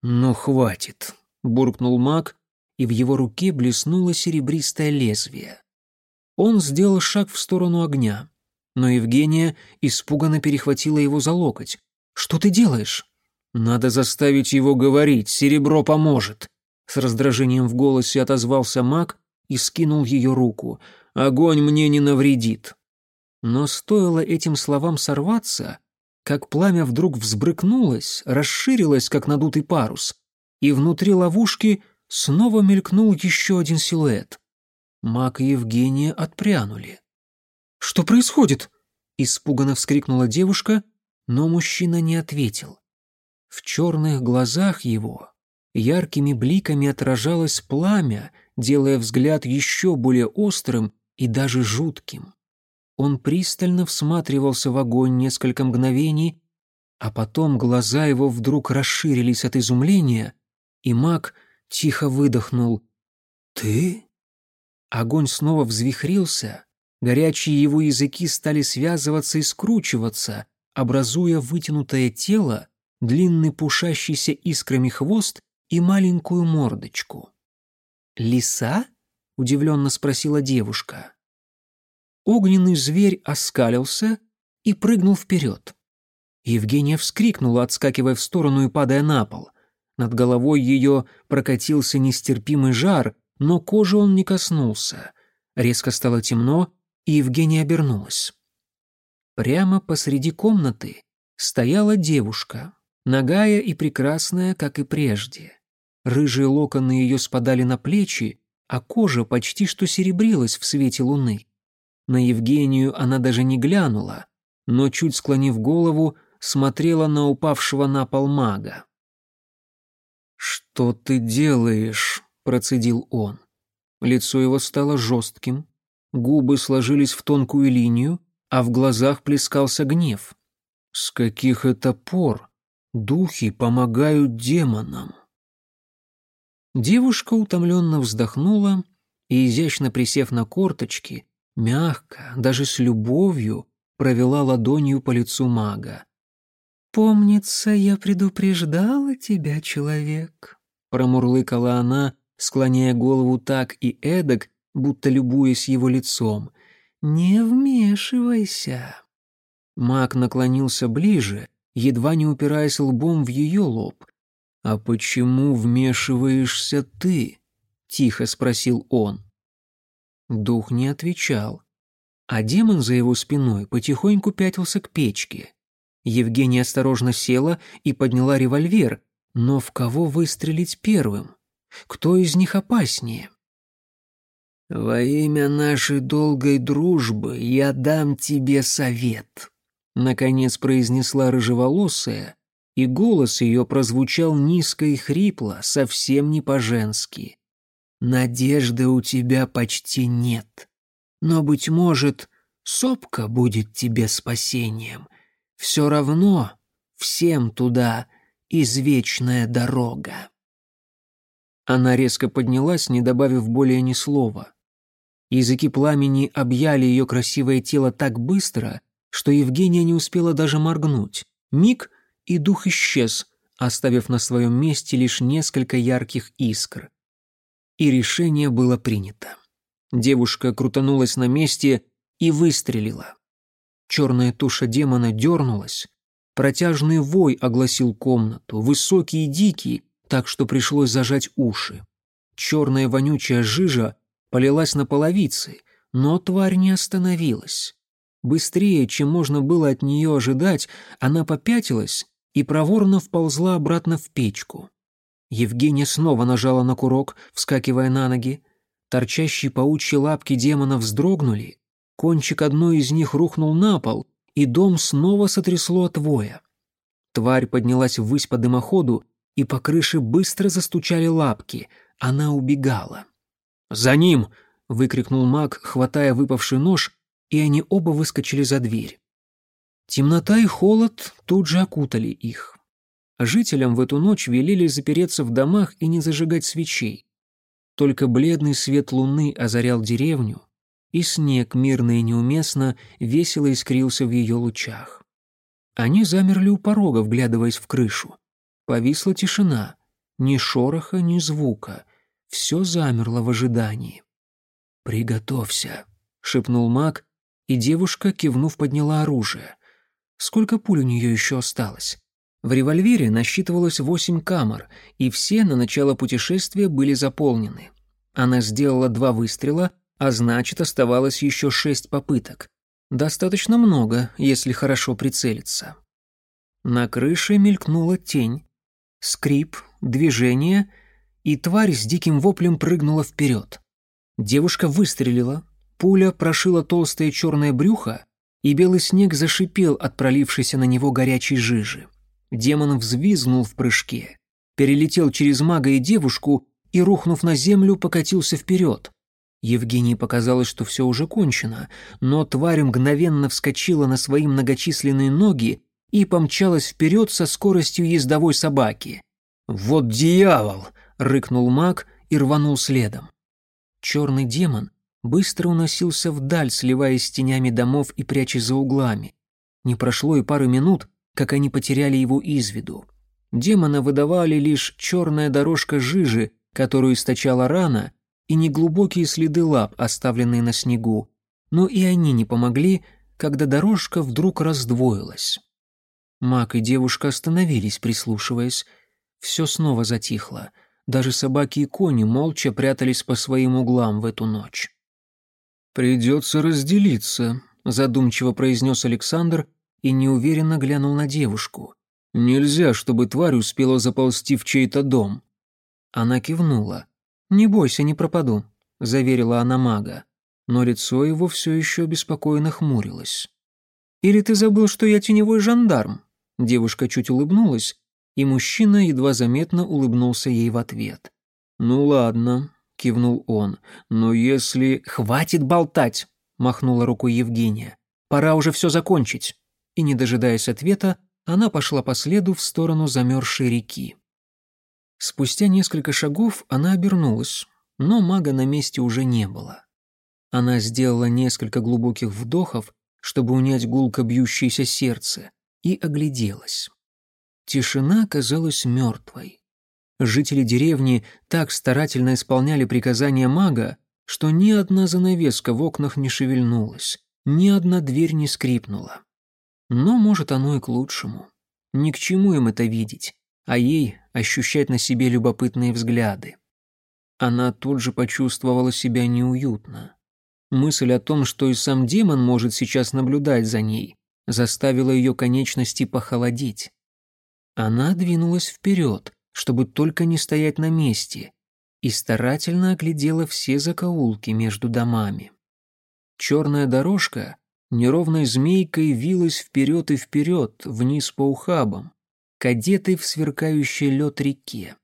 «Ну, хватит», — буркнул маг, и в его руке блеснуло серебристое лезвие. Он сделал шаг в сторону огня, но Евгения испуганно перехватила его за локоть. «Что ты делаешь?» «Надо заставить его говорить, серебро поможет», — с раздражением в голосе отозвался маг и скинул ее руку. «Огонь мне не навредит». Но стоило этим словам сорваться, как пламя вдруг взбрыкнулось, расширилось, как надутый парус, и внутри ловушки снова мелькнул еще один силуэт. Мак и Евгения отпрянули. «Что происходит?» — испуганно вскрикнула девушка, но мужчина не ответил. В черных глазах его яркими бликами отражалось пламя, делая взгляд еще более острым и даже жутким. Он пристально всматривался в огонь несколько мгновений, а потом глаза его вдруг расширились от изумления, и маг тихо выдохнул. «Ты?» Огонь снова взвихрился, горячие его языки стали связываться и скручиваться, образуя вытянутое тело, длинный пушащийся искрами хвост и маленькую мордочку. «Лиса?» — удивленно спросила девушка. Огненный зверь оскалился и прыгнул вперед. Евгения вскрикнула, отскакивая в сторону и падая на пол. Над головой ее прокатился нестерпимый жар, но кожи он не коснулся. Резко стало темно, и Евгения обернулась. Прямо посреди комнаты стояла девушка, нагая и прекрасная, как и прежде. Рыжие локоны ее спадали на плечи, а кожа почти что серебрилась в свете луны. На Евгению она даже не глянула, но, чуть склонив голову, смотрела на упавшего на пол мага. «Что ты делаешь?» — процедил он. Лицо его стало жестким, губы сложились в тонкую линию, а в глазах плескался гнев. «С каких это пор духи помогают демонам?» Девушка утомленно вздохнула и, изящно присев на корточки, мягко, даже с любовью, провела ладонью по лицу мага. «Помнится, я предупреждала тебя, человек», — промурлыкала она, склоняя голову так и эдак, будто любуясь его лицом. «Не вмешивайся». Маг наклонился ближе, едва не упираясь лбом в ее лоб. «А почему вмешиваешься ты?» — тихо спросил он. Дух не отвечал, а демон за его спиной потихоньку пятился к печке. Евгения осторожно села и подняла револьвер, но в кого выстрелить первым? Кто из них опаснее? «Во имя нашей долгой дружбы я дам тебе совет», — наконец произнесла рыжеволосая, и голос ее прозвучал низко и хрипло, совсем не по-женски. Надежды у тебя почти нет. Но, быть может, сопка будет тебе спасением. Все равно всем туда извечная дорога. Она резко поднялась, не добавив более ни слова. Языки пламени объяли ее красивое тело так быстро, что Евгения не успела даже моргнуть. Миг, и дух исчез, оставив на своем месте лишь несколько ярких искр — и решение было принято. Девушка крутанулась на месте и выстрелила. Черная туша демона дернулась. Протяжный вой огласил комнату, высокий и дикий, так что пришлось зажать уши. Черная вонючая жижа полилась на половицы, но тварь не остановилась. Быстрее, чем можно было от нее ожидать, она попятилась и проворно вползла обратно в печку. Евгения снова нажала на курок, вскакивая на ноги. Торчащие паучьи лапки демона вздрогнули, кончик одной из них рухнул на пол, и дом снова сотрясло от воя. Тварь поднялась ввысь по дымоходу, и по крыше быстро застучали лапки. Она убегала. «За ним!» — выкрикнул маг, хватая выпавший нож, и они оба выскочили за дверь. Темнота и холод тут же окутали их. Жителям в эту ночь велели запереться в домах и не зажигать свечей. Только бледный свет луны озарял деревню, и снег мирно и неуместно весело искрился в ее лучах. Они замерли у порога, вглядываясь в крышу. Повисла тишина, ни шороха, ни звука. Все замерло в ожидании. «Приготовься», — шепнул маг, и девушка, кивнув, подняла оружие. Сколько пуль у нее еще осталось? В револьвере насчитывалось восемь камер, и все на начало путешествия были заполнены. Она сделала два выстрела, а значит, оставалось еще шесть попыток. Достаточно много, если хорошо прицелиться. На крыше мелькнула тень. Скрип, движение, и тварь с диким воплем прыгнула вперед. Девушка выстрелила, пуля прошила толстое черное брюхо, и белый снег зашипел от пролившейся на него горячей жижи. Демон взвизгнул в прыжке, перелетел через мага и девушку и, рухнув на землю, покатился вперед. Евгении показалось, что все уже кончено, но тварь мгновенно вскочила на свои многочисленные ноги и помчалась вперед со скоростью ездовой собаки. «Вот дьявол!» — рыкнул маг и рванул следом. Черный демон быстро уносился вдаль, сливаясь с тенями домов и прячась за углами. Не прошло и пары минут, как они потеряли его из виду. Демона выдавали лишь черная дорожка жижи, которую источала рана, и неглубокие следы лап, оставленные на снегу, но и они не помогли, когда дорожка вдруг раздвоилась. Мак и девушка остановились, прислушиваясь. Все снова затихло. Даже собаки и кони молча прятались по своим углам в эту ночь. «Придется разделиться», — задумчиво произнес Александр и неуверенно глянул на девушку. «Нельзя, чтобы тварь успела заползти в чей-то дом». Она кивнула. «Не бойся, не пропаду», — заверила она мага, но лицо его все еще беспокойно хмурилось. «Или ты забыл, что я теневой жандарм?» Девушка чуть улыбнулась, и мужчина едва заметно улыбнулся ей в ответ. «Ну ладно», — кивнул он, — «но если...» «Хватит болтать!» — махнула рукой Евгения. «Пора уже все закончить». И, не дожидаясь ответа, она пошла по следу в сторону замерзшей реки. Спустя несколько шагов она обернулась, но мага на месте уже не было. Она сделала несколько глубоких вдохов, чтобы унять гулко бьющееся сердце, и огляделась. Тишина казалась мертвой. Жители деревни так старательно исполняли приказания мага, что ни одна занавеска в окнах не шевельнулась, ни одна дверь не скрипнула. Но, может, оно и к лучшему. Ни к чему им это видеть а ей ощущать на себе любопытные взгляды. Она тут же почувствовала себя неуютно. Мысль о том, что и сам демон может сейчас наблюдать за ней, заставила ее конечности похолодеть. Она двинулась вперед, чтобы только не стоять на месте, и старательно оглядела все закоулки между домами. Черная дорожка неровной змейкой вилась вперед и вперед, вниз по ухабам кадеты в сверкающей лед реке.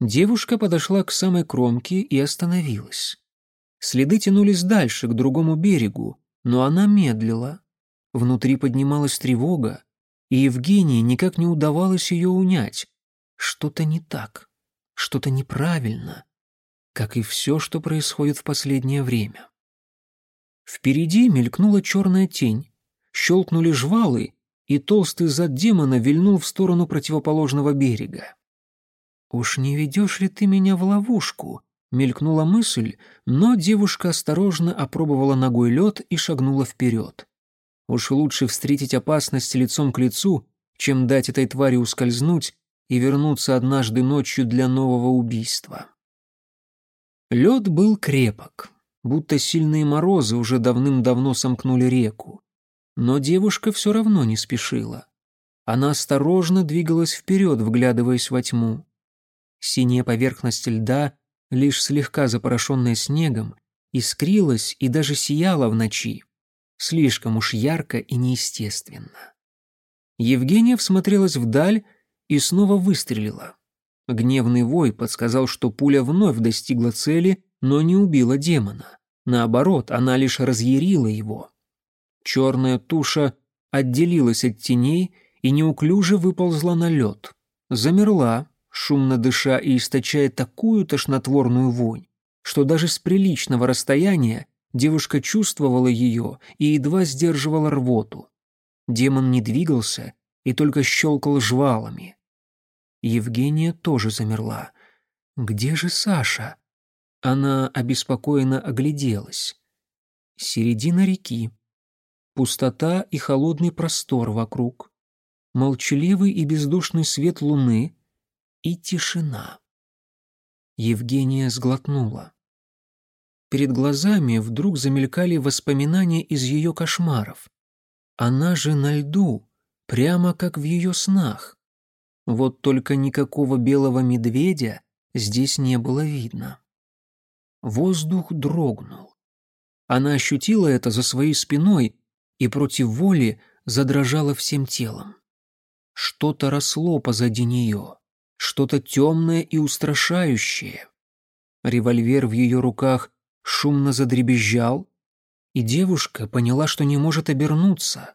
Девушка подошла к самой кромке и остановилась. Следы тянулись дальше, к другому берегу, но она медлила. Внутри поднималась тревога, и Евгении никак не удавалось ее унять. Что-то не так, что-то неправильно, как и все, что происходит в последнее время. Впереди мелькнула черная тень, щелкнули жвалы, и толстый зад демона вильнул в сторону противоположного берега. «Уж не ведешь ли ты меня в ловушку?» — Мелькнула мысль, но девушка осторожно опробовала ногой лед и шагнула вперед. Уж лучше встретить опасность лицом к лицу, чем дать этой твари ускользнуть и вернуться однажды ночью для нового убийства. Лед был крепок, будто сильные морозы уже давным-давно сомкнули реку. Но девушка все равно не спешила. Она осторожно двигалась вперед, вглядываясь во тьму. Синяя поверхность льда, лишь слегка запорошенная снегом, искрилась и даже сияла в ночи. Слишком уж ярко и неестественно. Евгения всмотрелась вдаль и снова выстрелила. Гневный вой подсказал, что пуля вновь достигла цели, но не убила демона. Наоборот, она лишь разъярила его. Черная туша отделилась от теней и неуклюже выползла на лед. Замерла, шумно дыша и источая такую тошнотворную вонь, что даже с приличного расстояния девушка чувствовала ее и едва сдерживала рвоту. Демон не двигался и только щелкал жвалами. Евгения тоже замерла. «Где же Саша?» Она обеспокоенно огляделась. Середина реки. Пустота и холодный простор вокруг. Молчаливый и бездушный свет луны и тишина. Евгения сглотнула. Перед глазами вдруг замелькали воспоминания из ее кошмаров. Она же на льду, прямо как в ее снах. Вот только никакого белого медведя здесь не было видно. Воздух дрогнул. Она ощутила это за своей спиной и против воли задрожала всем телом. Что-то росло позади нее, что-то темное и устрашающее. Револьвер в ее руках шумно задребезжал, и девушка поняла, что не может обернуться.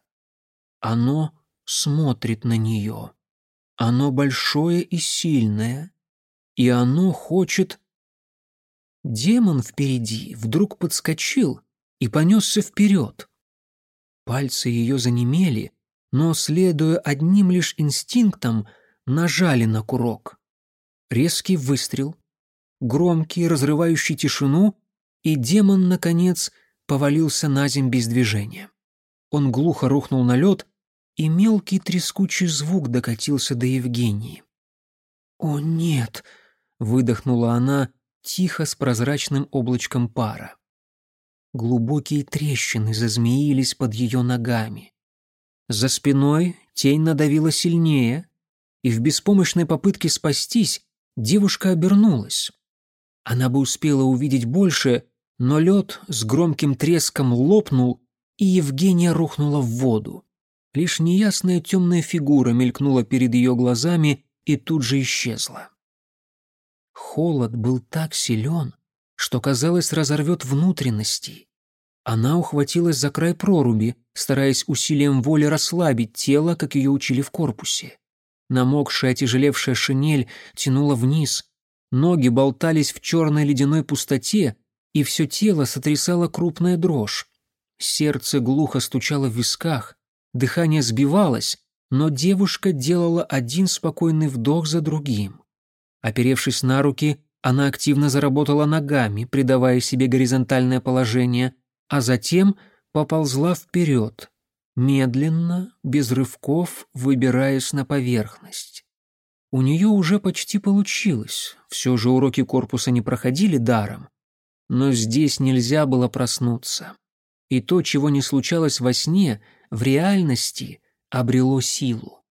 Оно смотрит на нее. Оно большое и сильное, и оно хочет... Демон впереди вдруг подскочил и понесся вперед. Пальцы ее занемели, но, следуя одним лишь инстинктам, нажали на курок. Резкий выстрел, громкий, разрывающий тишину, и демон, наконец, повалился на земь без движения. Он глухо рухнул на лед, и мелкий трескучий звук докатился до Евгении. «О, нет!» — выдохнула она, тихо с прозрачным облачком пара. Глубокие трещины зазмеились под ее ногами. За спиной тень надавила сильнее, и в беспомощной попытке спастись девушка обернулась. Она бы успела увидеть больше, но лед с громким треском лопнул, и Евгения рухнула в воду. Лишь неясная темная фигура мелькнула перед ее глазами и тут же исчезла. Холод был так силен, что, казалось, разорвет внутренности. Она ухватилась за край проруби, стараясь усилием воли расслабить тело, как ее учили в корпусе. Намокшая, тяжелевшая шинель тянула вниз, ноги болтались в черной ледяной пустоте, и все тело сотрясало крупная дрожь. Сердце глухо стучало в висках, дыхание сбивалось, но девушка делала один спокойный вдох за другим. Оперевшись на руки, она активно заработала ногами, придавая себе горизонтальное положение, а затем поползла вперед, медленно, без рывков, выбираясь на поверхность. У нее уже почти получилось, все же уроки корпуса не проходили даром, но здесь нельзя было проснуться. И то, чего не случалось во сне, в реальности обрело силу.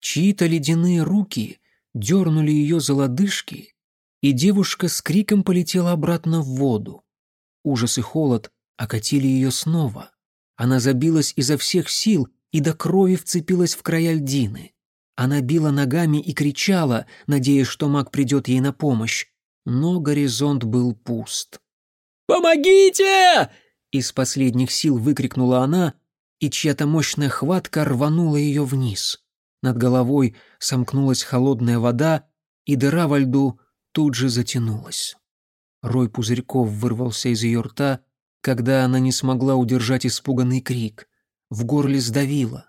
Чьи-то ледяные руки дернули ее за лодыжки, и девушка с криком полетела обратно в воду. Ужас и холод окатили ее снова. Она забилась изо всех сил и до крови вцепилась в края льдины. Она била ногами и кричала, надеясь, что маг придет ей на помощь но горизонт был пуст. «Помогите!» Из последних сил выкрикнула она, и чья-то мощная хватка рванула ее вниз. Над головой сомкнулась холодная вода, и дыра во льду тут же затянулась. Рой пузырьков вырвался из ее рта, когда она не смогла удержать испуганный крик. В горле сдавило.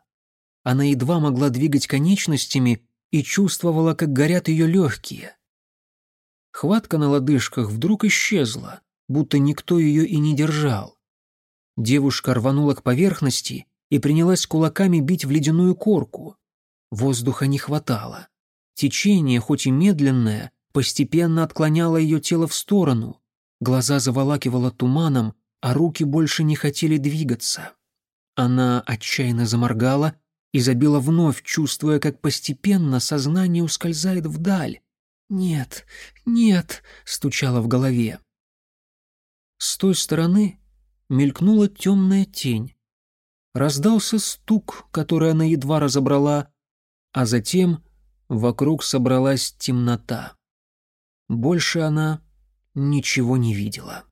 Она едва могла двигать конечностями и чувствовала, как горят ее легкие. Хватка на лодыжках вдруг исчезла, будто никто ее и не держал. Девушка рванула к поверхности и принялась кулаками бить в ледяную корку. Воздуха не хватало. Течение, хоть и медленное, постепенно отклоняло ее тело в сторону. Глаза заволакивало туманом, а руки больше не хотели двигаться. Она отчаянно заморгала и забила вновь, чувствуя, как постепенно сознание ускользает вдаль. «Нет, нет», — стучало в голове. С той стороны мелькнула темная тень. Раздался стук, который она едва разобрала, а затем вокруг собралась темнота. Больше она ничего не видела.